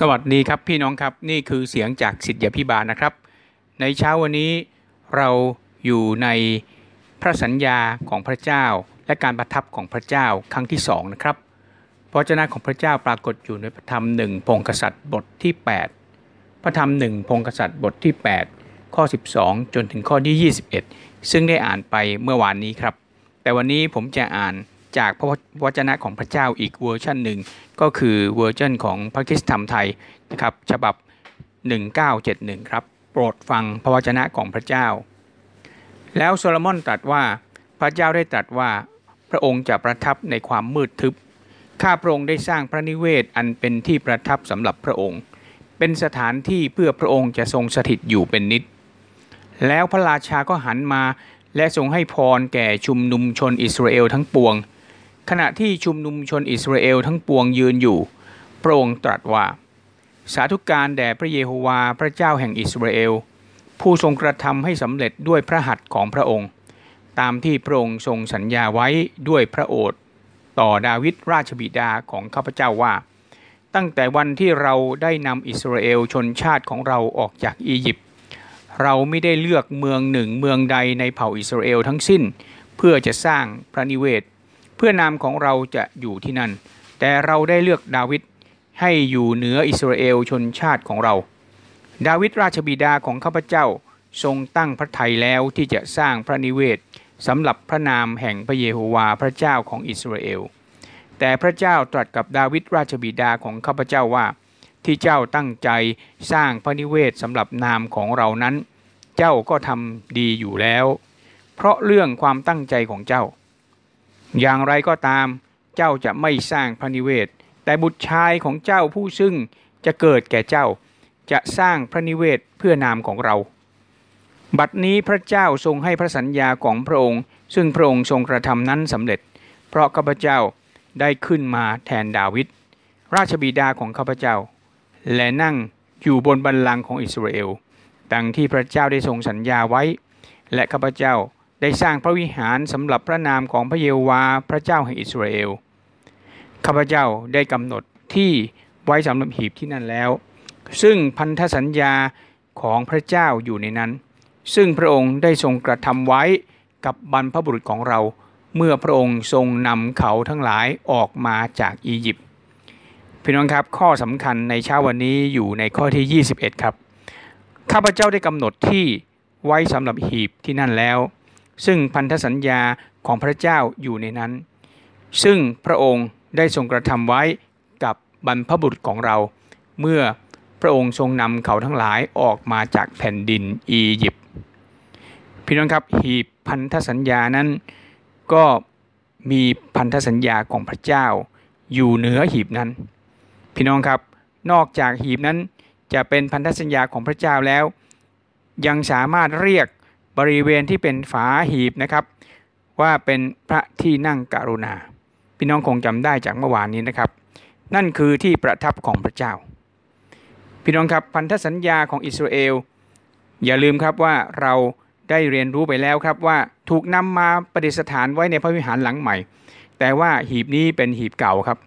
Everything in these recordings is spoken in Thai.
สวัสดีครับพี่น้องครับนี่คือเสียงจากสิทธิพิบาลนะครับ ในเช้าวันนี้เราอยู่ในพระสัญญาของพระเจ้า และการประทับของพระเจ้าครั้งที่สองนะครับพระเจ้าของพระเจ้าปรากฏอยู่ในพระธรรมหนึ่งพงกษัตริย์บทที่ 8 พระธรรมหนึ่งพงกษัตริย์บทที่ 8 ข้อ 12 จนถึงข้อที่ 21 ซึ่งได้อ่านไปเมื่อวานนี้ครับ แต่วันนี้ผมจะอ่าน จากพระวจนะของพระเจ้าอีกเวอร์ชันหนึ่ง ก็คือเวอร์ชันของพระคริสตธรรมไทยนะครับฉบับ 1971 ครับ โปรดฟังพระวจนะของพระเจ้า แล้วโซโลมอนตรัสว่าพระเจ้าได้ตรัสว่าพระองค์จะประทับในความมืดทึบข้าพระองค์ได้สร้างพระนิเวศอันเป็นที่ประทับสำหรับพระองค์ เป็นสถานที่เพื่อพระองค์จะทรงสถิตอยู่เป็นนิตย์ แล้วพระราชาก็หันมาและทรงให้พรแก่ชุมนุมชนอิสราเอลทั้งปวง ขณะที่ชุมนุมชนอิสราเอลทั้งปวงยืนอยู่ พระองค์ตรัสว่า สาธุการแด่พระเยโฮวาพระเจ้าแห่งอิสราเอล ผู้ทรงกระทำให้สำเร็จด้วยพระหัตถ์ของพระองค์ ตามที่พระองค์ทรงสัญญาไว้ด้วยพระโอษฐ์ต่อดาวิดราชบิดาของข้าพเจ้าว่า ตั้งแต่วันที่เราได้นำอิสราเอลชนชาติของเราออกจากอียิปต์เราไม่ได้เลือกเมืองหนึ่งเมืองใดในเผ่าอิสราเอลทั้งสิ้น เพื่อจะสร้างพระนิเวศ เพื่อนามของเราจะอยู่ที่นั่น แต่เราได้เลือกดาวิดให้อยู่เหนืออิสราเอลชนชาติของเรา ดาวิดราชบิดาของข้าพเจ้าทรงตั้งพระทัยแล้วที่จะสร้างพระนิเวศสำหรับพระนามแห่งพระเยโฮวาพระเจ้าของอิสราเอล แต่พระเจ้าตรัสกับดาวิดราชบิดาของข้าพเจ้าว่า ที่เจ้าตั้งใจสร้างพระนิเวศสำหรับนามของเรานั้น เจ้าก็ทำดีอยู่แล้ว เพราะเรื่องความตั้งใจของเจ้า อย่างไรก็ตามเจ้าจะไม่สร้างพระนิเวศ แต่บุตรชายของเจ้าผู้ซึ่งจะเกิดแก่เจ้า จะสร้างพระนิเวศเพื่อนามของเรา บัดนี้พระเจ้าทรงให้พระสัญญาของพระองค์ ซึ่งพระองค์ทรงกระทำนั้นสำเร็จ เพราะข้าพเจ้าได้ขึ้นมาแทนดาวิดราชบิดาของข้าพเจ้า และนั่งอยู่บนบัลลังก์ของอิสราเอล ดังที่พระเจ้าได้ทรงสัญญาไว้ และข้าพเจ้า ได้สร้างพระวิหารสำหรับพระนามของพระเยโฮวาพระเจ้าแห่งอิสราเอลข้าพเจ้าได้กำหนดที่ไว้สำหรับหีบที่นั่นแล้ว ซึ่งพันธสัญญาของพระเจ้าอยู่ในนั้น ซึ่งพระองค์ได้ทรงกระทำไว้กับบรรพบุรุษของเรา เมื่อพระองค์ทรงนำเขาทั้งหลายออกมาจากอียิปต์พี่น้องครับข้อสำคัญในเช้าวันนี้อยู่ในข้อที่ 21 ครับ ข้าพเจ้าได้กำหนดที่ไว้สำหรับหีบที่นั่นแล้ว ซึ่งพันธสัญญาของพระเจ้าอยู่ในนั้น ซึ่งพระองค์ได้ทรงกระทำไว้กับบรรพบุรุษของเรา เมื่อพระองค์ทรงนำเขาทั้งหลายออกมาจากแผ่นดินอียิปต์พี่น้องครับหีบพันธสัญญานั้น ก็มีพันธสัญญาของพระเจ้า อยู่เหนือหีบนั้น พี่น้องครับนอกจากหีบนั้นจะเป็นพันธสัญญาของพระเจ้าแล้ว ยังสามารถเรียก บริเวณที่เป็นฝาหีบนะครับ ว่าเป็นพระที่นั่งกรุณา พี่น้องคงจำได้จากเมื่อวานนี้นะครับ นั่นคือที่ประทับของพระเจ้า พี่น้องครับพันธสัญญาของอิสราเอลอย่าลืมครับว่าเราได้เรียนรู้ไปแล้วครับว่าถูกนำมาประดิษฐานไว้ในพระวิหารหลังใหม่ แต่ว่าหีบนี้เป็นหีบเก่าครับ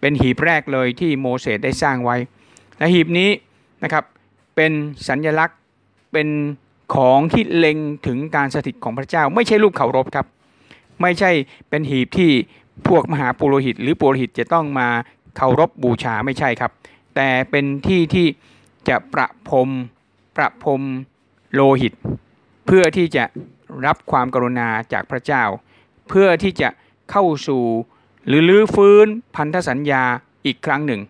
เป็นหีบแรกเลยที่โมเสสได้สร้างไว้และหีบนี้นะครับเป็นสัญญลักษณ์เป็น ของที่เล็งถึงการสถิตของพระเจ้า ไม่ใช่รูปเคารพครับ ไม่ใช่เป็นหีบที่พวกมหาปุโรหิต หรือปุโรหิตจะต้องมาเคารพบบูชาไม่ใช่ครับ แต่เป็นที่ที่จะประพรมประพรมโลหิต เพื่อที่จะรับความกรุณาจากพระเจ้า เพื่อที่จะเข้าสู่หรือลื้อฟื้นพันธสัญญาอีกครั้งหนึ่ง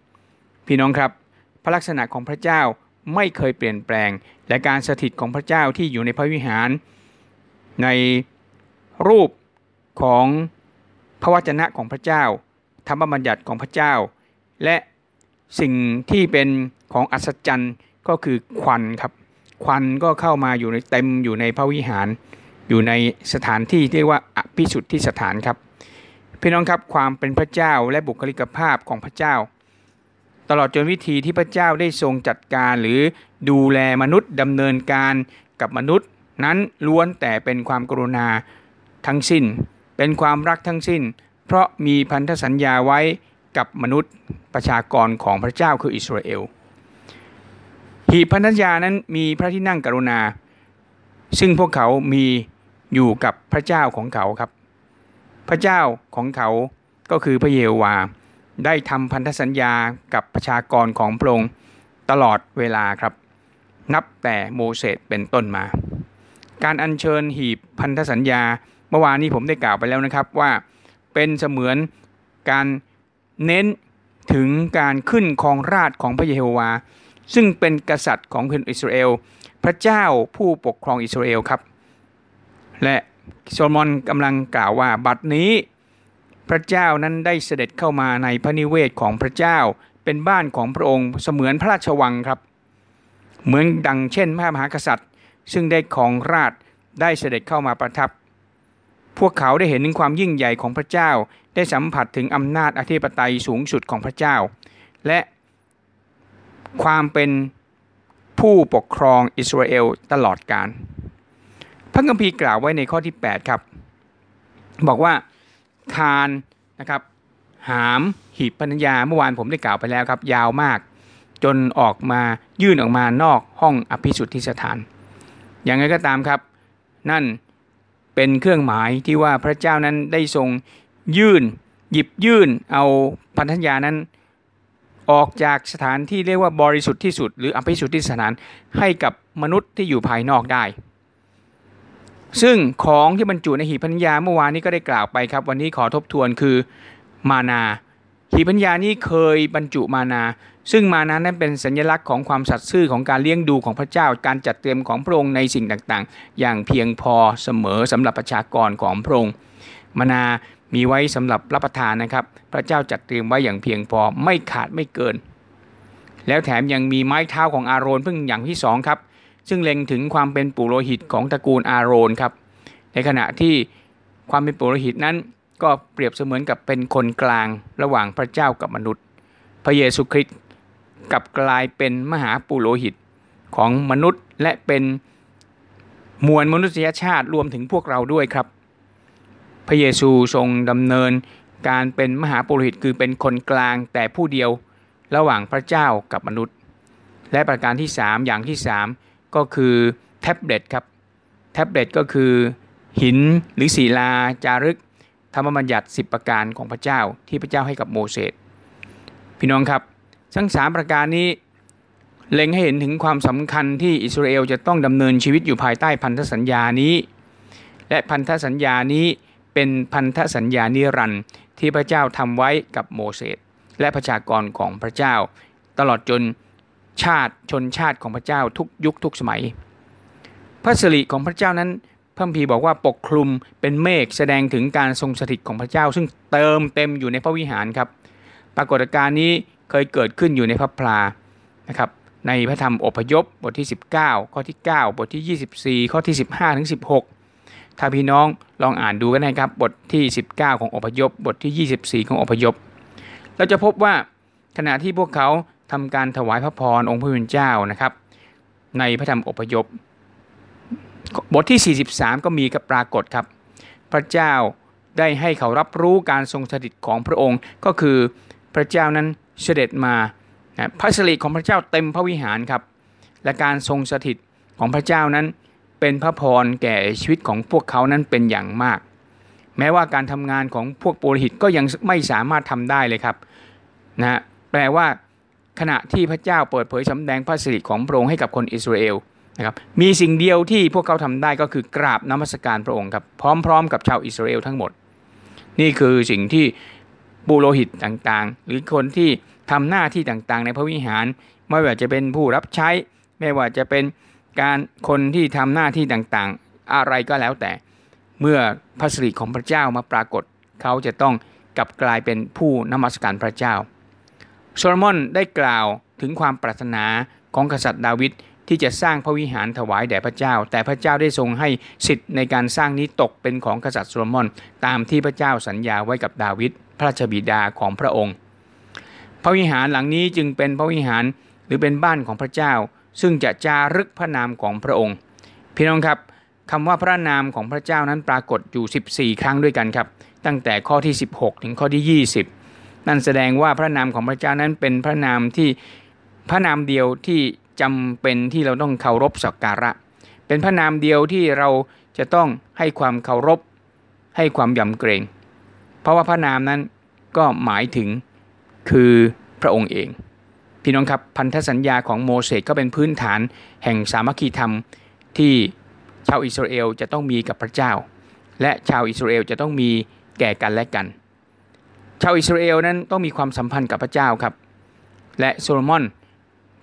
พี่น้องครับ พระลักษณะของพระเจ้า ไม่เคยเปลี่ยนแปลง และการสถิตของพระเจ้าที่อยู่ในพระวิหาร ในรูปของพระวจนะของพระเจ้า ธรรมบัญญัติของพระเจ้า และสิ่งที่เป็นของอัศจรรย์ก็คือควันครับ ควันก็เข้ามาอยู่ในเต็มอยู่ในพระวิหาร อยู่ในสถานที่ที่เรียกว่าอภิสุทธิสถานครับ พี่น้องครับความเป็นพระเจ้าและบุคลิกภาพของพระเจ้า ตลอดจนวิธีที่พระเจ้าได้ทรงจัดการหรือดูแลมนุษย์ดำเนินการกับมนุษย์ นั้นล้วนแต่เป็นความกรุณาทั้งสิ้น เป็นความรักทั้งสิ้น เพราะมีพันธสัญญาไว้กับมนุษย์ประชากรของพระเจ้าคืออิสราเอลหีบพันธสัญญานั้นมีพระที่นั่งกรุณา ซึ่งพวกเขามีอยู่กับพระเจ้าของเขาครับ พระเจ้าของเขาก็คือพระเยโฮวา ได้ทำพันธสัญญากับประชากรของพระองค์ตลอดเวลาครับ นับแต่โมเสสเป็นต้นมา การอัญเชิญหีบพันธสัญญา เมื่อวานนี้ผมได้กล่าวไปแล้วนะครับว่าเป็นเสมือนการเน้นถึงการขึ้นครองราชของพระเยโฮวา ซึ่งเป็นกษัตริย์ของแผ่นอิสราเอล พระเจ้าผู้ปกครองอิสราเอลครับ และโซโลมอนกำลังกล่าวว่าบัดนี้ พระเจ้านั้นได้เสด็จเข้ามาในพระนิเวศของพระเจ้า เป็นบ้านของพระองค์เสมือนพระราชวังครับ เหมือนดังเช่นพระมหากษัตริย์ ซึ่งได้ของราชได้เสด็จเข้ามาประทับ พวกเขาได้เห็นถึงความยิ่งใหญ่ของพระเจ้า ได้สัมผัสถึงอำนาจอธิปไตยสูงสุดของพระเจ้า และความเป็นผู้ปกครองอิสราเอลตลอดกาลพระคัมภีร์กล่าวไว้ในข้อที่ 8 ครับ บอกว่า ทานนะครับหามหีบปัญญาเมื่อวานผมได้กล่าวไปแล้วครับ ยาวมาก จนออกมายื่นออกมานอกห้องอภิสุทธิสถาน อย่างไรก็ตามครับ นั่นเป็นเครื่องหมายที่ว่าพระเจ้านั้นได้ทรงยื่น หยิบยื่นเอาพันธญานั้น ออกจากสถานที่เรียกว่าบริสุทธิ์ที่สุด หรืออภิสุทธิสถานให้กับมนุษย์ที่อยู่ภายนอกได้ ซึ่งของที่บรรจุในหีบพันธญาเมื่อวานนี้ก็ได้กล่าวไปครับ วันนี้ขอทบทวนคือมานา หีปัญญานี้เคยบรรจุมานา ซึ่งมานานั้นเป็นสัญลักษณ์ของความสัตย์ซื่อของการเลี้ยงดูของพระเจ้า การจัดเตรียมของพระองค์ในสิ่งต่างๆ อย่างเพียงพอเสมอสำหรับประชากรของพระองค์มานามีไว้สำหรับรับประทานนะครับ พระเจ้าจัดเตรียมไว้อย่างเพียงพอไม่ขาดไม่เกิน แล้วแถมยังมีไม้เท้าของอาโรนเพิ่งอย่างที่สองครับ ซึ่งเล็งถึงความเป็นปุโรหิตของตระกูลอาโรนครับ ในขณะที่ความเป็นปุโรหิตนั้นก็เปรียบเสมือนกับเป็นคนกลางระหว่างพระเจ้ากับมนุษย์ พระเยซูคริสต์กับกลายเป็นมหาปุโรหิตของมนุษย์และเป็นมวลมนุษยชาติรวมถึงพวกเราด้วยครับ พระเยซูทรงดำเนินการเป็นมหาปุโรหิตคือเป็นคนกลางแต่ผู้เดียวระหว่างพระเจ้ากับมนุษย์ และประการที่ 3 อย่างที่ 3 ก็คือแท็บเล็ตครับแท็บเล็ตก็คือหินหรือศิลาจารึก ธรรมบัญญัติ 10 ประการของพระเจ้าที่พระเจ้าให้กับโมเสสพี่น้องครับทั้งสามประการนี้เล็งให้เห็นถึงความสำคัญที่อิสราเอลจะต้องดำเนินชีวิตอยู่ภายใต้พันธสัญญานี้ และพันธสัญญานี้เป็นพันธสัญญานิรันดร์ที่พระเจ้าทำไว้กับโมเสสและประชากรของพระเจ้า ตลอดจน ชาติชนชาติของพระเจ้าทุกยุคทุกสมัย พระสิริของพระเจ้านั้นพระพีบอกว่าปกคลุมเป็นเมฆแสดงถึงการทรงสถิตของพระเจ้า ซึ่งเติมเต็มอยู่ในพระวิหารครับ ปรากฏการณ์นี้เคยเกิดขึ้นอยู่ในพระพลานะครับในพระธรรมอพยพบทที่ 19 ข้อที่ 9 บทที่ 24 ข้อที่ 15ถึง16 ถ้าพี่น้องลองอ่านดูกันนะครับบทที่ 19 ของอพยพบทที่ 24 ของอพยพ เราจะพบว่าขณะที่พวกเขา ทำการถวายพระพรองค์พระผู้เป็นเจ้านะครับ ในพระธรรมอพยพ บทที่ 43 ก็มีกับปรากฏครับ พระเจ้าได้ให้เขารับรู้การทรงสถิตของพระองค์ ก็คือพระเจ้านั้นเสด็จมาพระสิริของพระเจ้าเต็มพระวิหารครับ และการทรงสถิตของพระเจ้านั้นเป็นพระพรแก่ชีวิตของพวกเขานั้นเป็นอย่างมาก แม้ว่าการทำงานของพวกปุโรหิตก็ยังไม่สามารถทำได้เลยครับนะแปลว่า ขณะที่พระเจ้าเปิดเผยสำแดงพระสิริของพระองค์ให้กับคนอิสราเอลนะครับมีสิ่งเดียวที่พวกเขาทำได้ก็คือกราบนมัสการพระองค์ครับพร้อม ๆ กับชาวอิสราเอลทั้งหมด นี่คือสิ่งที่บุโรหิตต่างๆ หรือคนที่ทำหน้าที่ต่างๆ ในพระวิหาร ไม่ว่าจะเป็นผู้รับใช้ ไม่ว่าจะเป็นการคนที่ทำหน้าที่ต่างๆ อะไรก็แล้วแต่ เมื่อพระสิริของพระเจ้ามาปรากฏ เขาจะต้องกลับกลายเป็นผู้นมัสการพระเจ้า โซโลมอนได้กล่าวถึงความปรารถนาของกษัตริย์ดาวิดที่จะสร้างพระวิหารถวายแด่พระเจ้า แต่พระเจ้าได้ทรงให้สิทธิ์ในการสร้างนี้ตกเป็นของกษัตริย์โซโลมอน ตามที่พระเจ้าสัญญาไว้กับดาวิดพระราชบิดาของพระองค์ พระวิหารหลังนี้จึงเป็นพระวิหารหรือเป็นบ้านของพระเจ้า ซึ่งจะจารึกพระนามของพระองค์ พี่น้องครับคำว่าพระนามของพระเจ้านั้นปรากฏอยู่ 14 ครั้งด้วยกันครับ ตั้งแต่ข้อที่ 16 ถึงข้อที่ 20 นั่นแสดงว่าพระนามของพระเจ้านั้นเป็นพระนามที่พระนามเดียวที่จำเป็นที่เราต้องเคารพสักการะ เป็นพระนามเดียวที่เราจะต้องให้ความเคารพ ให้ความยำเกรง เพราะว่าพระนามนั้นก็หมายถึงคือพระองค์เอง พี่น้องครับพันธสัญญาของโมเสสก็เป็นพื้นฐานแห่งสามัคคีธรรมที่ชาวอิสราเอลจะต้องมีกับพระเจ้า และชาวอิสราเอลจะต้องมีแก่กันและกัน ชาวอิสราเอลนั้นต้องมีความสัมพันธ์กับพระเจ้าครับ และโซโลมอน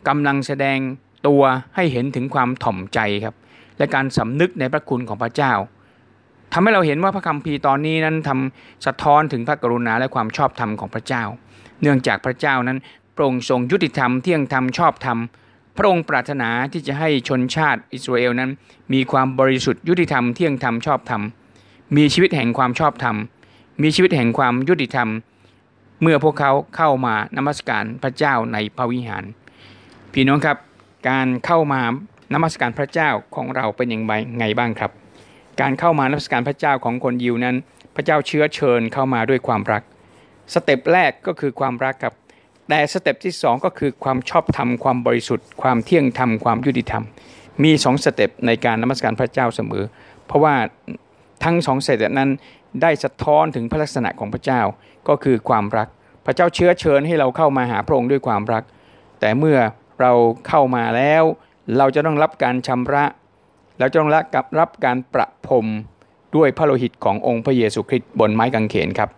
กำลังแสดงตัวให้เห็นถึงความถ่อมใจครับ และการสำนึกในพระคุณของพระเจ้าทำให้เราเห็นว่าพระคัมภีร์ตอนนี้นั้นทำสะท้อนถึงพระกรุณาและความชอบธรรมของพระเจ้า เนื่องจากพระเจ้านั้นโปร่งทรงยุติธรรมเที่ยงธรรมชอบธรรม พระองค์ปรารถนาที่จะให้ชนชาติอิสราเอลนั้น มีความบริสุทธิ์ยุติธรรมเที่ยงธรรมชอบธรรม มีชีวิตแห่งความชอบธรรม มีชีวิตแห่งความยุติธรรม เมื่อพวกเขาเข้ามานมัสการพระเจ้าในพระวิหาร พี่น้องครับ การเข้ามานมัสการพระเจ้าของเราเป็นอย่างไรไงบ้างครับ การเข้ามานมัสการพระเจ้าของคนยิวนั้น พระเจ้าเชื้อเชิญเข้ามาด้วยความรัก step แรกก็คือความรักครับ แต่ step ที่สองก็คือความชอบธรรมความบริสุทธิ์ ความเที่ยงธรรมความยุติธรรม มีสอง step ในการนมัสการพระเจ้าเสมอ เพราะว่า ทั้งสองเต็ปนั้นได้สะท้อนถึงพระลักษณะของพระเจ้าก็คือความรัก พระเจ้าเชื้อเชิญให้เราเข้ามาหาพระองค์ด้วยความรัก แต่เมื่อเราเข้ามาแล้ว เราจะต้องรับการชำระเราจะต้องรับกับรับการประพรมด้วยพระโลหิตขององค์พระเยซูคริสต์บนไม้กางเขนครับ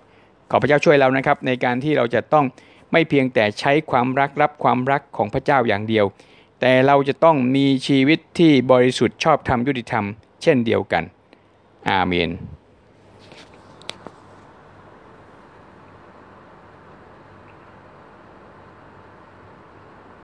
ขอพระเจ้าช่วยเรานะครับในการที่เราจะต้องไม่เพียงแต่ใช้ความรักรับความรักของพระเจ้าอย่างเดียว แต่เราจะต้องมีชีวิตที่บริสุทธิ์ชอบธรรมยุติธรรม เช่นเดียวกัน อาเมน